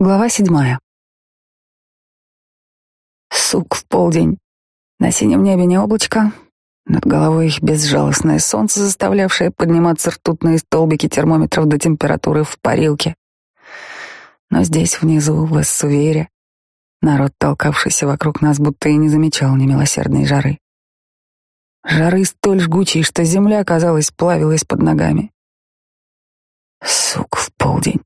Глава седьмая. Сук в полдень. На синем небе не облачко. Над головой их безжалостное солнце, заставлявшее подниматься ртутные столбики термометров до температуры в парилке. Но здесь, внизу, в Эссувере, народ, толкавшийся вокруг нас, будто и не замечал немилосердной жары. Жары столь жгучей, что земля, казалось, плавилась под ногами. Сук в полдень.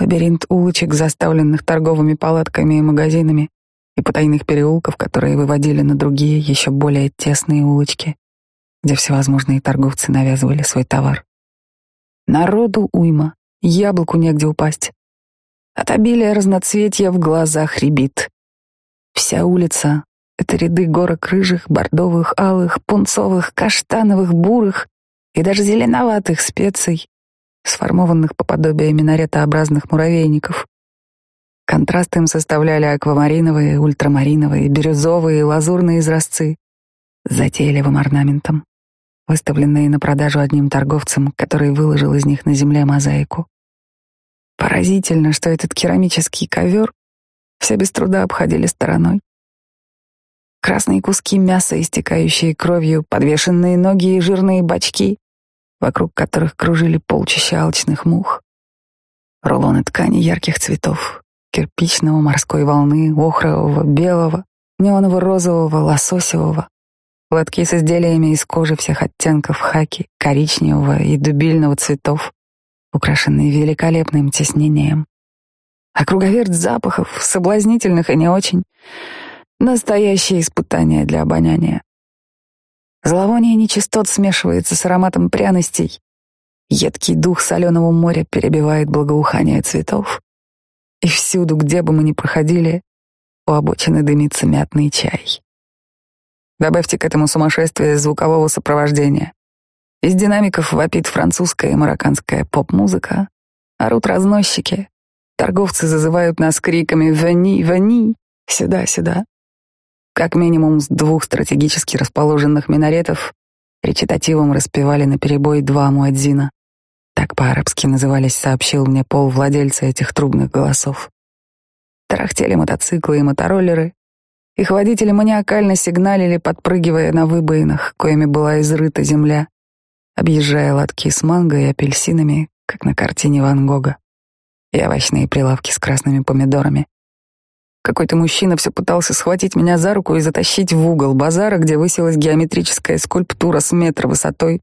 Лабиринт улочек, заставленных торговыми палатками и магазинами, и потайных переулков, которые выводили на другие, еще более тесные улочки, где всевозможные торговцы навязывали свой товар. Народу уйма, яблоку негде упасть. От обилия разноцветья в глазах рябит. Вся улица — это ряды горок рыжих, бордовых, алых, пунцовых, каштановых, бурых и даже зеленоватых специй, сформованных по подобию минаретообразных муравейников. Контраст им составляли аквамариновые, ультрамариновые, бирюзовые и лазурные изразцы с затейливым орнаментом, выставленные на продажу одним торговцем, который выложил из них на земле мозаику. Поразительно, что этот керамический ковер все без труда обходили стороной. Красные куски мяса, истекающие кровью, подвешенные ноги и жирные бачки, вокруг которых кружили полчища алчных мух. Рулоны ткани ярких цветов, кирпичного, морской волны, охрового, белого, неоново-розового, лососевого, лотки с изделиями из кожи всех оттенков хаки, коричневого и дубильного цветов, украшенные великолепным тиснением. А круговерть запахов, соблазнительных и не очень, настоящее испытание для обоняния. Зловоние нечистот смешивается с ароматом пряностей. Едкий дух соленого моря перебивает благоухание цветов. И всюду, где бы мы ни проходили, у обочины дымится мятный чай. Добавьте к этому сумасшествие звукового сопровождения. Из динамиков вопит французская и марокканская поп-музыка, орут разносчики, торговцы зазывают нас криками «Вани, вани!» «Сюда, сюда!» Как минимум с двух стратегически расположенных минаретов речитативом распевали на перебой два муэдзина. Так по-арабски назывались, сообщил мне пол владельца этих трубных голосов. Тарахтели мотоциклы и мотороллеры. Их водители маниакально сигналили, подпрыгивая на выбоинах, коими была изрыта земля, объезжая лотки с манго и апельсинами, как на картине Ван Гога, и овощные прилавки с красными помидорами. Какой-то мужчина все пытался схватить меня за руку и затащить в угол базара, где высилась геометрическая скульптура с метр высотой,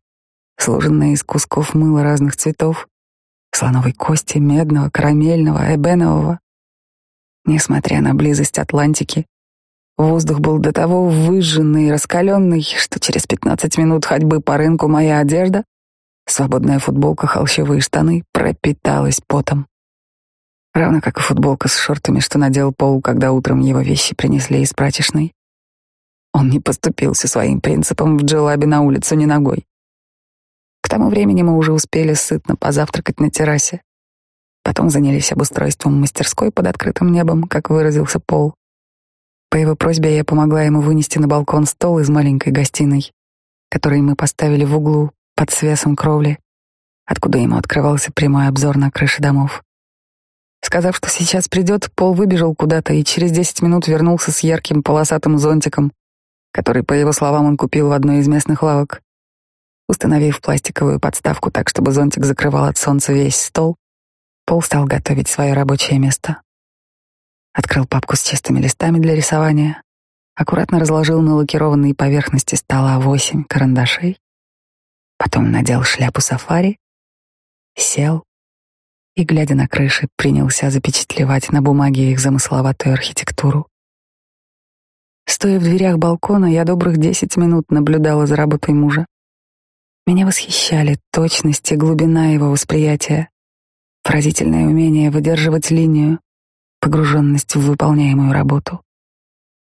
сложенная из кусков мыла разных цветов, слоновой кости, медного, карамельного, эбенового. Несмотря на близость Атлантики, воздух был до того выжженный и раскаленный, что через пятнадцать минут ходьбы по рынку моя одежда, свободная футболка, холщовые штаны, пропиталась потом равно как и футболка с шортами, что надел Пол, когда утром его вещи принесли из прачечной. Он не поступился своим принципом в джелабе на улицу ни ногой. К тому времени мы уже успели сытно позавтракать на террасе. Потом занялись обустройством мастерской под открытым небом, как выразился Пол. По его просьбе я помогла ему вынести на балкон стол из маленькой гостиной, который мы поставили в углу под свесом кровли, откуда ему открывался прямой обзор на крыши домов. Сказав, что сейчас придет, Пол выбежал куда-то и через десять минут вернулся с ярким полосатым зонтиком, который, по его словам, он купил в одной из местных лавок. Установив пластиковую подставку так, чтобы зонтик закрывал от солнца весь стол, Пол стал готовить свое рабочее место. Открыл папку с чистыми листами для рисования, аккуратно разложил на лакированной поверхности стола восемь карандашей, потом надел шляпу сафари, сел и, глядя на крыши, принялся запечатлевать на бумаге их замысловатую архитектуру. Стоя в дверях балкона, я добрых десять минут наблюдала за работой мужа. Меня восхищали точность и глубина его восприятия, поразительное умение выдерживать линию, погруженность в выполняемую работу,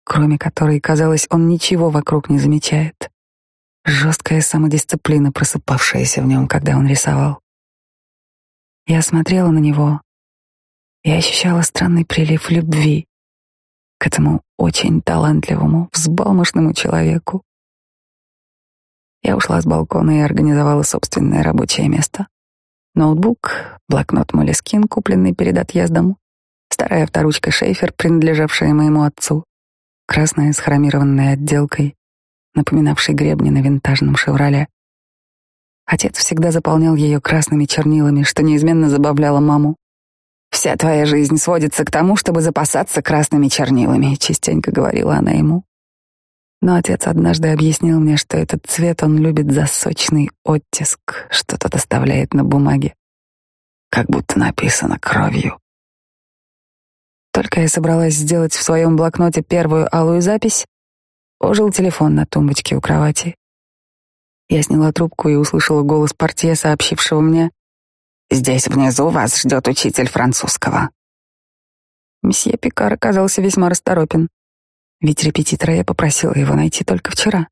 кроме которой, казалось, он ничего вокруг не замечает. Жесткая самодисциплина, просыпавшаяся в нем, когда он рисовал. Я смотрела на него и ощущала странный прилив любви к этому очень талантливому, взбалмошному человеку. Я ушла с балкона и организовала собственное рабочее место. Ноутбук, блокнот Молескин, купленный перед отъездом, Старая авторучка Шейфер, принадлежавшая моему отцу, красная с хромированной отделкой, напоминавшей гребни на винтажном «Шевроле». Отец всегда заполнял ее красными чернилами, что неизменно забавляло маму. «Вся твоя жизнь сводится к тому, чтобы запасаться красными чернилами», — частенько говорила она ему. Но отец однажды объяснил мне, что этот цвет он любит за сочный оттиск, что тот оставляет на бумаге, как будто написано кровью. Только я собралась сделать в своем блокноте первую алую запись, ожил телефон на тумбочке у кровати. Я сняла трубку и услышала голос портье, сообщившего мне «Здесь внизу вас ждет учитель французского». Месье Пикар оказался весьма расторопен, ведь репетитора я попросила его найти только вчера.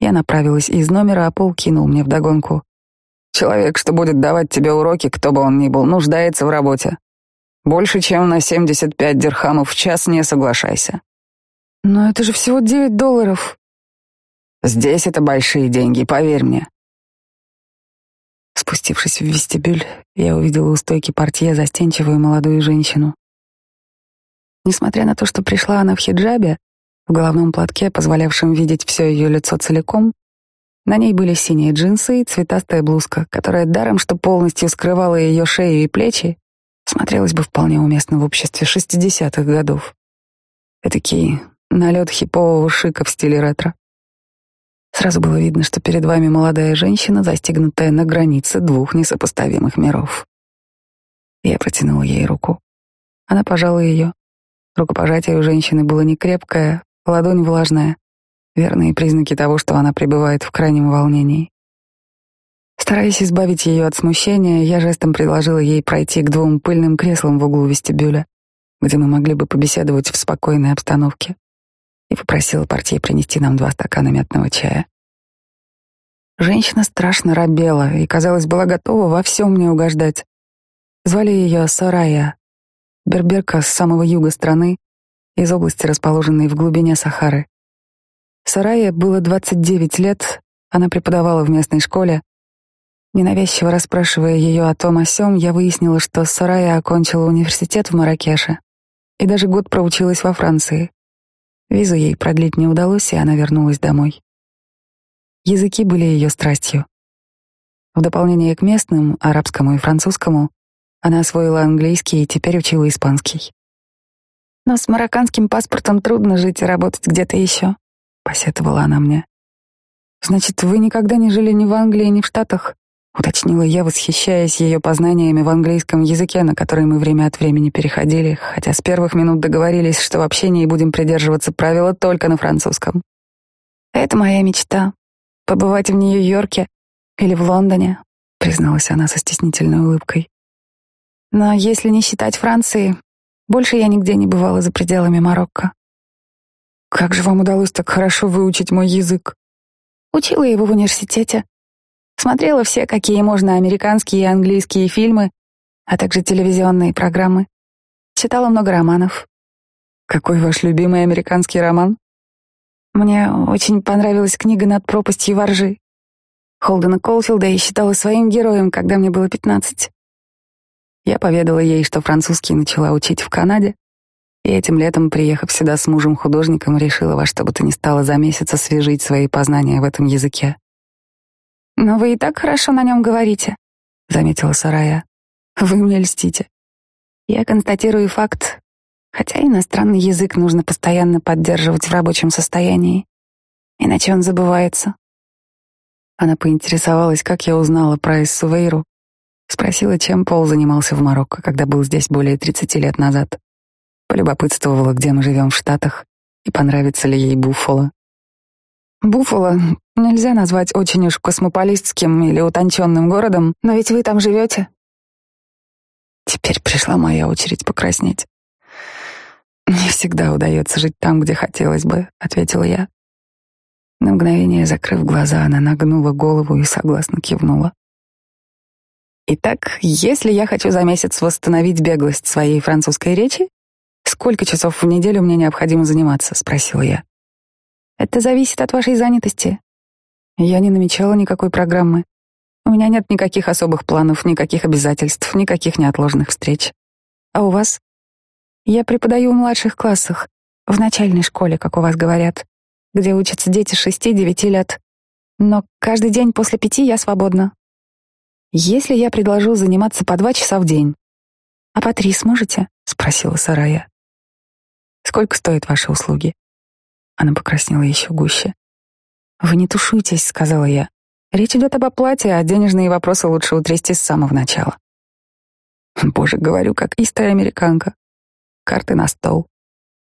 Я направилась из номера, а Пол кинул мне вдогонку. «Человек, что будет давать тебе уроки, кто бы он ни был, нуждается в работе. Больше, чем на 75 дирхамов в час не соглашайся». «Но это же всего 9 долларов», Здесь это большие деньги, поверь мне. Спустившись в вестибюль, я увидела у стойки портье застенчивую молодую женщину. Несмотря на то, что пришла она в хиджабе, в головном платке, позволявшем видеть все ее лицо целиком, на ней были синие джинсы и цветастая блузка, которая даром, что полностью скрывала ее шею и плечи, смотрелась бы вполне уместно в обществе шестидесятых годов. Этакий налет хипового шика в стиле ретро. Сразу было видно, что перед вами молодая женщина, застигнутая на границе двух несопоставимых миров. Я протянул ей руку. Она пожала ее. Рукопожатие у женщины было не крепкое, ладонь влажная. Верные признаки того, что она пребывает в крайнем волнении. Стараясь избавить ее от смущения, я жестом предложила ей пройти к двум пыльным креслам в углу вестибюля, где мы могли бы побеседовать в спокойной обстановке и попросила портье принести нам два стакана мятного чая. Женщина страшно робела и, казалось, была готова во всем мне угождать. Звали ее Сарая, берберка с самого юга страны, из области, расположенной в глубине Сахары. Сарая было 29 лет, она преподавала в местной школе. Ненавязчиво расспрашивая ее о том о сём, я выяснила, что Сарая окончила университет в Маракеше и даже год проучилась во Франции. Визу ей продлить не удалось, и она вернулась домой. Языки были ее страстью. В дополнение к местным, арабскому и французскому, она освоила английский и теперь учила испанский. «Но с марокканским паспортом трудно жить и работать где-то еще», — посетовала она мне. «Значит, вы никогда не жили ни в Англии, ни в Штатах?» Уточнила я, восхищаясь ее познаниями в английском языке, на который мы время от времени переходили, хотя с первых минут договорились, что в общении будем придерживаться правила только на французском. Это моя мечта — побывать в Нью-Йорке или в Лондоне, призналась она со стеснительной улыбкой. Но если не считать Франции, больше я нигде не бывала за пределами Марокко. Как же вам удалось так хорошо выучить мой язык? Учила его в университете. Смотрела все, какие можно американские и английские фильмы, а также телевизионные программы. Читала много романов. Какой ваш любимый американский роман? Мне очень понравилась книга «Над пропастью воржи». Холдена Колфилда и считала своим героем, когда мне было пятнадцать. Я поведала ей, что французский начала учить в Канаде, и этим летом, приехав сюда с мужем-художником, решила во что бы то ни стало за месяц освежить свои познания в этом языке. «Но вы и так хорошо на нем говорите», — заметила Сарая. «Вы мне льстите. Я констатирую факт, хотя иностранный язык нужно постоянно поддерживать в рабочем состоянии, иначе он забывается». Она поинтересовалась, как я узнала про Иссувейру, спросила, чем Пол занимался в Марокко, когда был здесь более 30 лет назад. Полюбопытствовала, где мы живем в Штатах и понравится ли ей Буффало. Буффало нельзя назвать очень уж космополистским или утонченным городом, но ведь вы там живете. Теперь пришла моя очередь покраснеть. «Не всегда удается жить там, где хотелось бы», — ответила я. На мгновение, закрыв глаза, она нагнула голову и согласно кивнула. «Итак, если я хочу за месяц восстановить беглость своей французской речи, сколько часов в неделю мне необходимо заниматься?» — спросила я. Это зависит от вашей занятости. Я не намечала никакой программы. У меня нет никаких особых планов, никаких обязательств, никаких неотложных встреч. А у вас? Я преподаю в младших классах, в начальной школе, как у вас говорят, где учатся дети шести-девяти лет. Но каждый день после пяти я свободна. Если я предложу заниматься по два часа в день, а по три сможете? спросила Сарая. Сколько стоят ваши услуги? Она покраснела еще гуще. Вы не тушуйтесь, сказала я. Речь идет об оплате, а денежные вопросы лучше утрясти с самого начала. Боже, говорю, как истая американка. Карты на стол.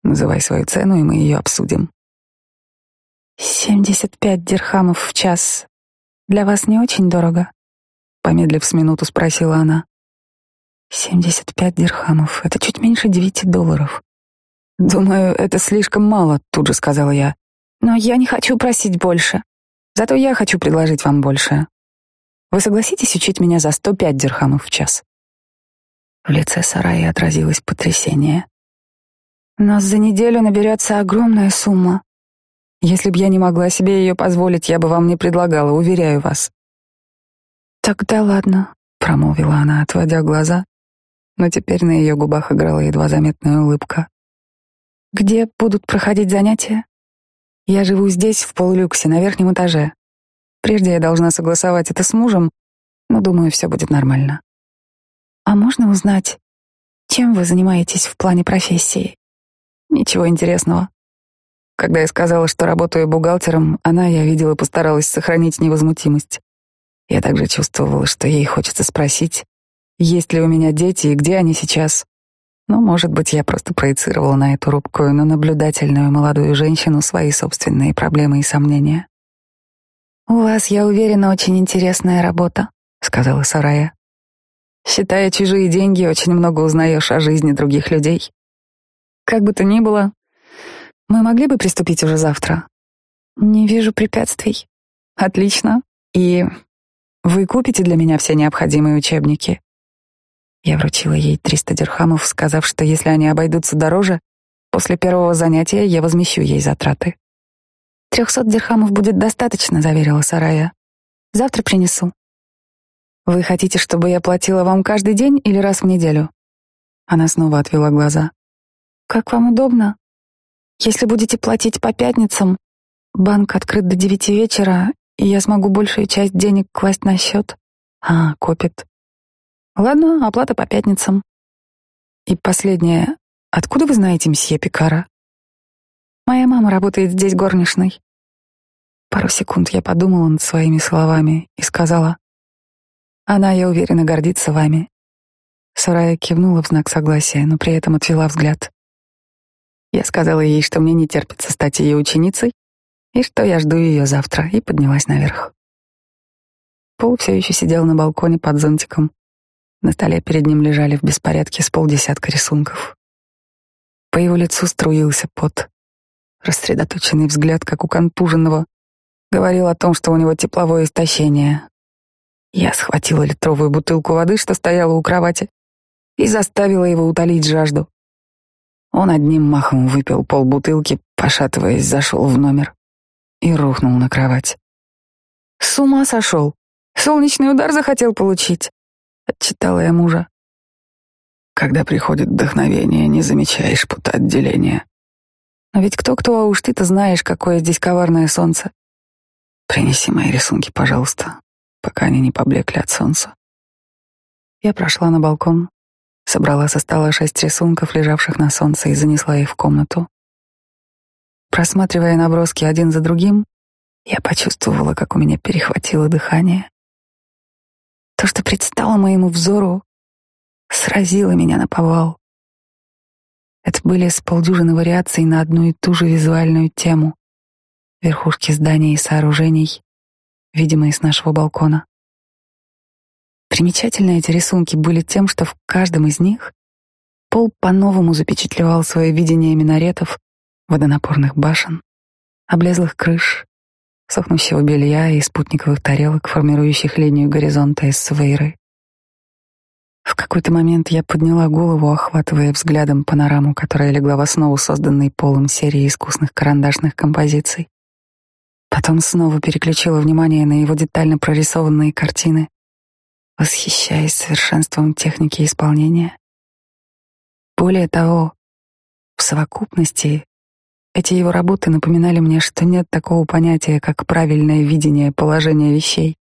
Называй свою цену, и мы ее обсудим. «Семьдесят пять дирхамов в час. Для вас не очень дорого?» Помедлив с минуту, спросила она. «Семьдесят пять дирхамов — это чуть меньше девяти долларов». «Думаю, это слишком мало», — тут же сказала я. «Но я не хочу просить больше. Зато я хочу предложить вам больше. Вы согласитесь учить меня за сто пять дирхамов в час?» В лице Сараи отразилось потрясение. «Но за неделю наберется огромная сумма. Если б я не могла себе ее позволить, я бы вам не предлагала, уверяю вас. Тогда ладно, промолвила она, отводя глаза, но теперь на ее губах играла едва заметная улыбка. Где будут проходить занятия? Я живу здесь, в полулюксе, на верхнем этаже. Прежде я должна согласовать это с мужем, но думаю, все будет нормально. А можно узнать, чем вы занимаетесь в плане профессии? Ничего интересного. Когда я сказала, что работаю бухгалтером, она, я видела, постаралась сохранить невозмутимость. Я также чувствовала, что ей хочется спросить, есть ли у меня дети и где они сейчас. Но, может быть, я просто проецировала на эту рубкую, но наблюдательную молодую женщину свои собственные проблемы и сомнения. «У вас, я уверена, очень интересная работа», — сказала Сарая. «Считая чужие деньги, очень много узнаешь о жизни других людей. Как бы то ни было, мы могли бы приступить уже завтра? Не вижу препятствий. Отлично. И вы купите для меня все необходимые учебники? Я вручила ей 300 дирхамов, сказав, что если они обойдутся дороже, после первого занятия я возмещу ей затраты. «Трехсот дирхамов будет достаточно», — заверила Сарая. «Завтра принесу». «Вы хотите, чтобы я платила вам каждый день или раз в неделю?» Она снова отвела глаза. «Как вам удобно?» Если будете платить по пятницам, банк открыт до девяти вечера, и я смогу большую часть денег класть на счет. А, копит. Ладно, оплата по пятницам. И последнее. Откуда вы знаете мсье Пикара? Моя мама работает здесь горничной. Пару секунд я подумала над своими словами и сказала. Она, я уверена, гордится вами. Сарая кивнула в знак согласия, но при этом отвела взгляд. Я сказала ей, что мне не терпится стать ее ученицей, и что я жду ее завтра, и поднялась наверх. Пол все еще сидел на балконе под зонтиком. На столе перед ним лежали в беспорядке с полдесятка рисунков. По его лицу струился пот. Рассредоточенный взгляд, как у контуженного, говорил о том, что у него тепловое истощение. Я схватила литровую бутылку воды, что стояла у кровати, и заставила его утолить жажду. Он одним махом выпил полбутылки, пошатываясь, зашел в номер и рухнул на кровать. «С ума сошел! Солнечный удар захотел получить!» — отчитала я мужа. «Когда приходит вдохновение, не замечаешь пута отделения. Но ведь кто-кто, а уж ты-то знаешь, какое здесь коварное солнце. Принеси мои рисунки, пожалуйста, пока они не поблекли от солнца». Я прошла на балкон, Собрала со стола шесть рисунков, лежавших на солнце, и занесла их в комнату. Просматривая наброски один за другим, я почувствовала, как у меня перехватило дыхание. То, что предстало моему взору, сразило меня на повал. Это были с полдюжины вариаций на одну и ту же визуальную тему. Верхушки зданий и сооружений, видимые с нашего балкона. Примечательны эти рисунки были тем, что в каждом из них Пол по-новому запечатлевал свое видение минаретов, водонапорных башен, облезлых крыш, сохнущего белья и спутниковых тарелок, формирующих линию горизонта из свейры. В какой-то момент я подняла голову, охватывая взглядом панораму, которая легла в основу созданной полом серии искусных карандашных композиций. Потом снова переключила внимание на его детально прорисованные картины, восхищаясь совершенством техники исполнения. Более того, в совокупности эти его работы напоминали мне, что нет такого понятия, как правильное видение положения вещей,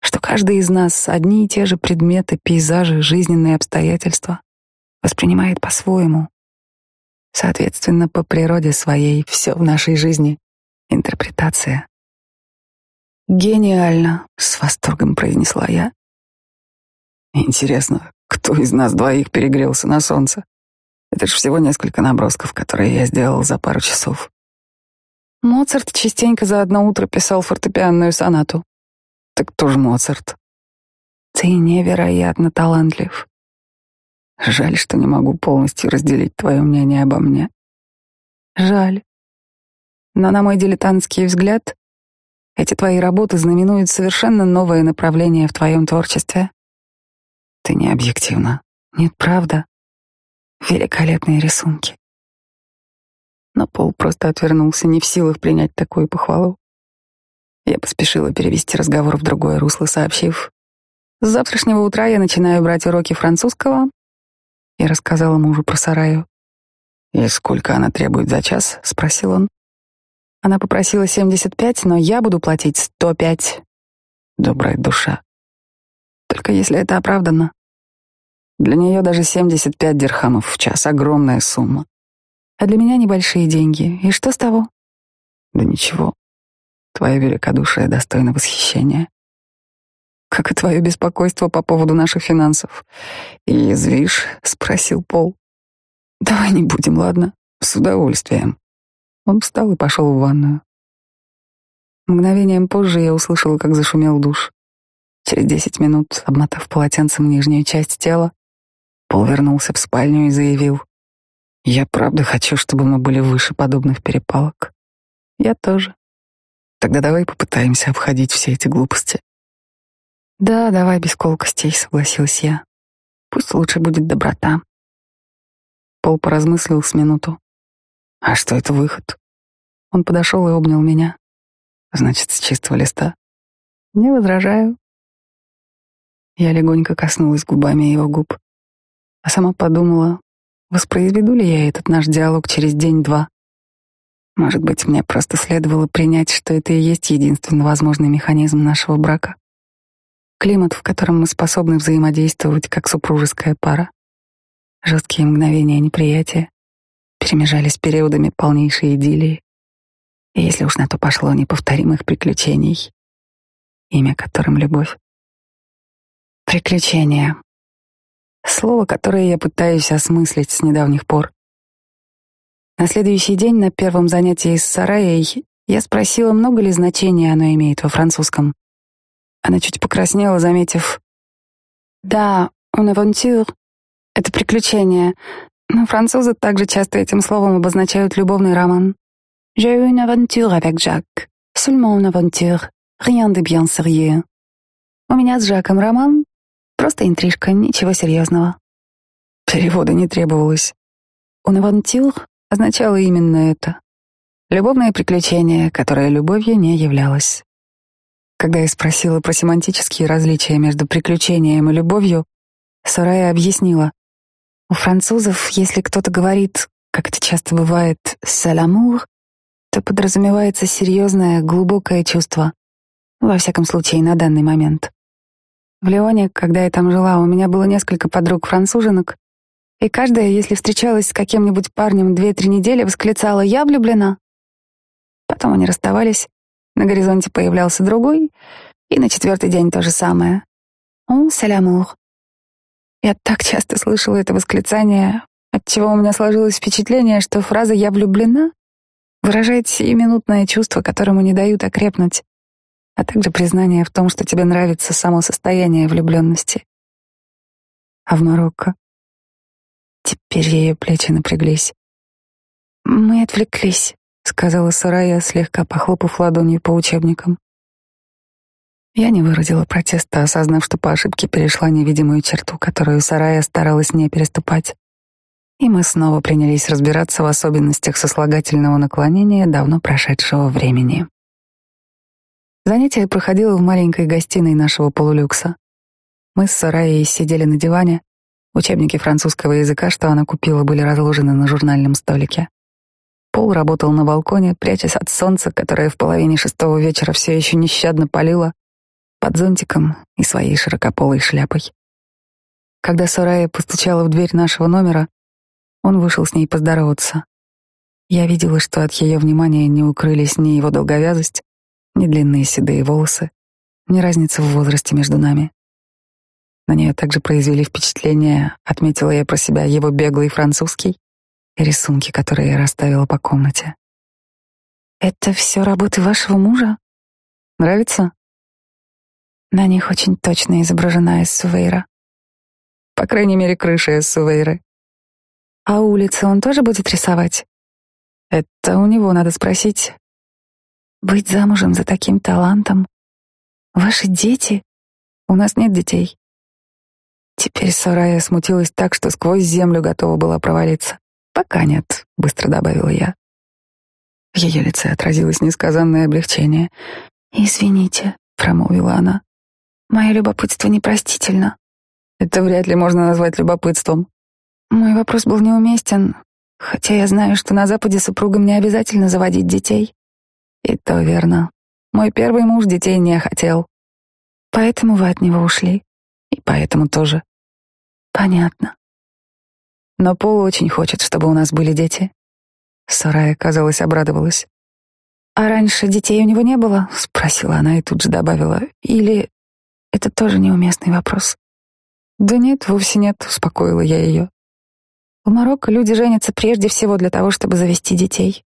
что каждый из нас одни и те же предметы, пейзажи, жизненные обстоятельства воспринимает по-своему. Соответственно, по природе своей все в нашей жизни — интерпретация. «Гениально!» — с восторгом произнесла я. Интересно, кто из нас двоих перегрелся на солнце? Это ж всего несколько набросков, которые я сделал за пару часов. Моцарт частенько за одно утро писал фортепианную сонату. Так тоже Моцарт. Ты невероятно талантлив. Жаль, что не могу полностью разделить твое мнение обо мне. Жаль. Но на мой дилетантский взгляд, эти твои работы знаменуют совершенно новое направление в твоем творчестве. Ты не объективна. Нет, правда. Великолепные рисунки. Но Пол просто отвернулся, не в силах принять такую похвалу. Я поспешила перевести разговор в другое русло, сообщив. С завтрашнего утра я начинаю брать уроки французского. И рассказала мужу про сараю. «И сколько она требует за час?» — спросил он. Она попросила 75, но я буду платить 105. Добрая душа. Только если это оправдано. Для нее даже 75 дирхамов в час — огромная сумма. А для меня небольшие деньги. И что с того? Да ничего. Твое великодушие достойно восхищения. Как и твое беспокойство по поводу наших финансов. И язвишь? — спросил Пол. Давай не будем, ладно? С удовольствием. Он встал и пошел в ванную. Мгновением позже я услышала, как зашумел душ. Через десять минут, обмотав полотенцем нижнюю часть тела, Пол вернулся в спальню и заявил. «Я правда хочу, чтобы мы были выше подобных перепалок». «Я тоже». «Тогда давай попытаемся обходить все эти глупости». «Да, давай без колкостей», — согласилась я. «Пусть лучше будет доброта». Пол поразмыслил с минуту. «А что это выход?» Он подошел и обнял меня. «Значит, с чистого листа?» «Не возражаю». Я легонько коснулась губами его губ а сама подумала, воспроизведу ли я этот наш диалог через день-два. Может быть, мне просто следовало принять, что это и есть единственно возможный механизм нашего брака. Климат, в котором мы способны взаимодействовать как супружеская пара. Жесткие мгновения неприятия перемежались периодами полнейшей идиллии. И если уж на то пошло неповторимых приключений, имя которым любовь. Приключения. Слово, которое я пытаюсь осмыслить с недавних пор. На следующий день на первом занятии с Сараей я спросила, много ли значения оно имеет во французском. Она чуть покраснела, заметив «Да, un aventure» — это приключение, но французы также часто этим словом обозначают любовный роман. «J'ai eu une aventure avec Jacques. Seulement une aventure. Rien de bien sérieux». У меня с Жаком роман, Просто интрижка, ничего серьезного. Перевода не требовалось. «Унавантюр» означало именно это. Любовное приключение, которое любовью не являлось. Когда я спросила про семантические различия между приключением и любовью, Сарая объяснила. У французов, если кто-то говорит, как это часто бывает, «саламур», то подразумевается серьезное, глубокое чувство. Во всяком случае, на данный момент. В Лионе, когда я там жила, у меня было несколько подруг-француженок, и каждая, если встречалась с каким-нибудь парнем две-три недели, восклицала «Я влюблена». Потом они расставались, на горизонте появлялся другой, и на четвертый день то же самое. «О, салямур». Я так часто слышала это восклицание, отчего у меня сложилось впечатление, что фраза «я влюблена» выражает сиюминутное чувство, которому не дают окрепнуть а также признание в том, что тебе нравится само состояние влюбленности. А в Марокко теперь ее плечи напряглись. «Мы отвлеклись», — сказала Сарая, слегка похлопав ладонью по учебникам. Я не выразила протеста, осознав, что по ошибке перешла невидимую черту, которую Сарая старалась не переступать. И мы снова принялись разбираться в особенностях сослагательного наклонения давно прошедшего времени. Занятие проходило в маленькой гостиной нашего полулюкса. Мы с Сараей сидели на диване, Учебники французского языка, что она купила, были разложены на журнальном столике. Пол работал на балконе, прячась от солнца, которое в половине шестого вечера все еще нещадно палило, под зонтиком и своей широкополой шляпой. Когда Сорая постучала в дверь нашего номера, он вышел с ней поздороваться. Я видела, что от ее внимания не укрылись ни его долговязость, ни длинные седые волосы, ни разница в возрасте между нами. На нее также произвели впечатление, отметила я про себя его беглый французский и рисунки, которые я расставила по комнате. «Это все работы вашего мужа? Нравится?» На них очень точно изображена Эссувейра. По крайней мере, крыша Эссувейры. А улицы он тоже будет рисовать? Это у него надо спросить. Быть замужем за таким талантом. Ваши дети? У нас нет детей. Теперь Сарая смутилась так, что сквозь землю готова была провалиться. Пока нет, быстро добавила я. В ее лице отразилось несказанное облегчение. «Извините», — промолвила она. «Мое любопытство непростительно». «Это вряд ли можно назвать любопытством». Мой вопрос был неуместен, хотя я знаю, что на Западе супругам не обязательно заводить детей. И то верно. Мой первый муж детей не хотел. Поэтому вы от него ушли. И поэтому тоже. Понятно. Но Пол очень хочет, чтобы у нас были дети. Сарая, казалось, обрадовалась. «А раньше детей у него не было?» — спросила она и тут же добавила. «Или это тоже неуместный вопрос?» «Да нет, вовсе нет», — успокоила я ее. «В Марокко люди женятся прежде всего для того, чтобы завести детей».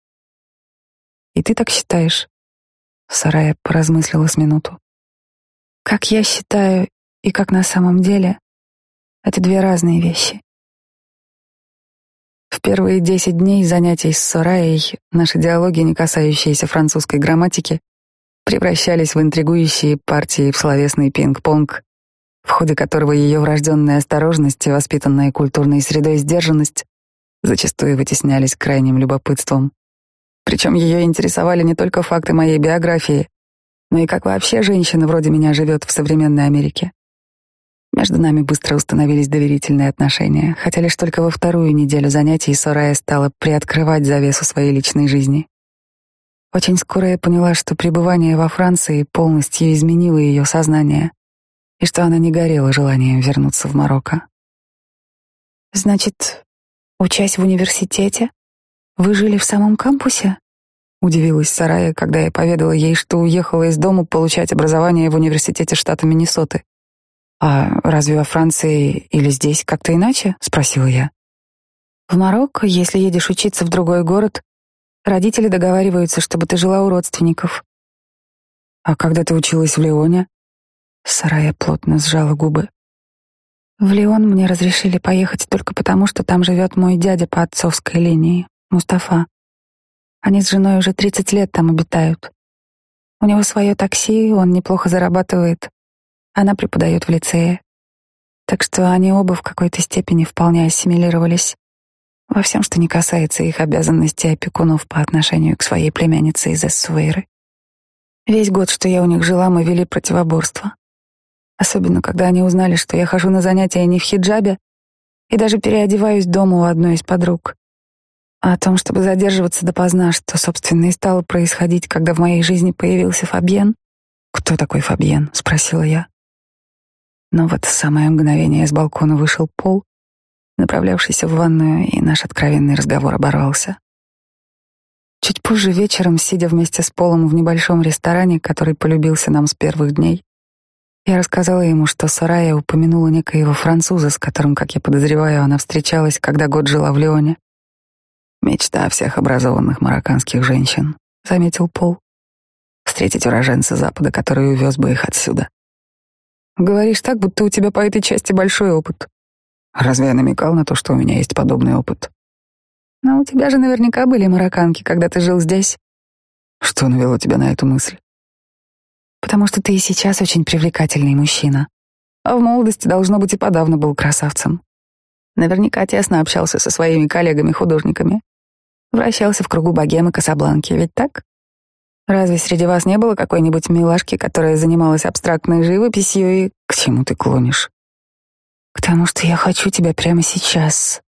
«И ты так считаешь?» Сарая поразмыслила с минуту. «Как я считаю и как на самом деле, это две разные вещи. В первые десять дней занятий с Сораей наши диалоги, не касающиеся французской грамматики, превращались в интригующие партии в словесный пинг-понг, в ходе которого ее врожденная осторожность и воспитанная культурной средой сдержанность зачастую вытеснялись крайним любопытством. Причем ее интересовали не только факты моей биографии, но и как вообще женщина вроде меня живет в современной Америке. Между нами быстро установились доверительные отношения, хотя лишь только во вторую неделю занятий Сорая стала приоткрывать завесу своей личной жизни. Очень скоро я поняла, что пребывание во Франции полностью изменило ее сознание и что она не горела желанием вернуться в Марокко. «Значит, учась в университете, вы жили в самом кампусе?» Удивилась Сарая, когда я поведала ей, что уехала из дома получать образование в университете штата Миннесоты. «А разве во Франции или здесь как-то иначе?» — спросила я. «В Марокко, если едешь учиться в другой город, родители договариваются, чтобы ты жила у родственников». «А когда ты училась в Лионе?» Сарая плотно сжала губы. «В Лион мне разрешили поехать только потому, что там живет мой дядя по отцовской линии, Мустафа. Они с женой уже 30 лет там обитают. У него свое такси, он неплохо зарабатывает. Она преподает в лицее. Так что они оба в какой-то степени вполне ассимилировались во всем, что не касается их обязанностей опекунов по отношению к своей племяннице из Эссуэйры. Весь год, что я у них жила, мы вели противоборство. Особенно, когда они узнали, что я хожу на занятия не в хиджабе и даже переодеваюсь дома у одной из подруг. О том, чтобы задерживаться допоздна, что, собственно, и стало происходить, когда в моей жизни появился Фабьен. «Кто такой Фабьен?» — спросила я. Но в это самое мгновение с балкона вышел Пол, направлявшийся в ванную, и наш откровенный разговор оборвался. Чуть позже вечером, сидя вместе с Полом в небольшом ресторане, который полюбился нам с первых дней, я рассказала ему, что Сарая упомянула некоего француза, с которым, как я подозреваю, она встречалась, когда год жила в Лионе. «Мечта всех образованных марокканских женщин», — заметил Пол. «Встретить уроженца Запада, который увез бы их отсюда». Говоришь так, будто у тебя по этой части большой опыт. Разве я намекал на то, что у меня есть подобный опыт? Но у тебя же наверняка были марокканки, когда ты жил здесь. Что навело тебя на эту мысль? Потому что ты и сейчас очень привлекательный мужчина. А в молодости, должно быть, и подавно был красавцем. Наверняка тесно общался со своими коллегами-художниками. Вращался в кругу богемы Касабланки, ведь так? Разве среди вас не было какой-нибудь милашки, которая занималась абстрактной живописью и к чему ты клонишь? потому что я хочу тебя прямо сейчас.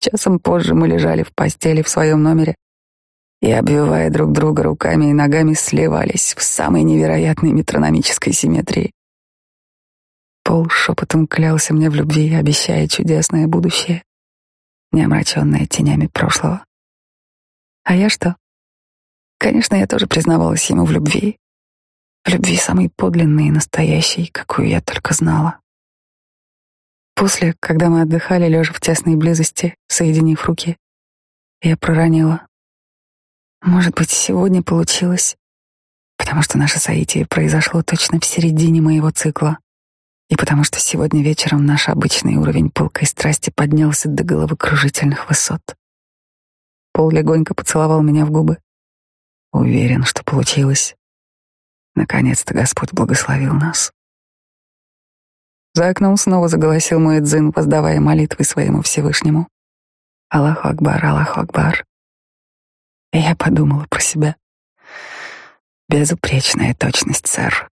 Часом позже мы лежали в постели в своем номере и, обвивая друг друга руками и ногами, сливались в самой невероятной метрономической симметрии. Пол шепотом клялся мне в любви, обещая чудесное будущее, не омраченное тенями прошлого. А я что? Конечно, я тоже признавалась ему в любви. В любви самой подлинной и настоящей, какую я только знала. После, когда мы отдыхали, лежа в тесной близости, соединив руки, я проронила. Может быть, сегодня получилось, потому что наше соитие произошло точно в середине моего цикла, и потому что сегодня вечером наш обычный уровень пылкой страсти поднялся до головокружительных высот. Пол легонько поцеловал меня в губы. Уверен, что получилось. Наконец-то Господь благословил нас. За окном снова заголосил мой дзин, воздавая молитвы своему Всевышнему. Аллаху Акбар, Аллаху Акбар. И я подумала про себя. Безупречная точность, сэр.